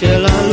写了。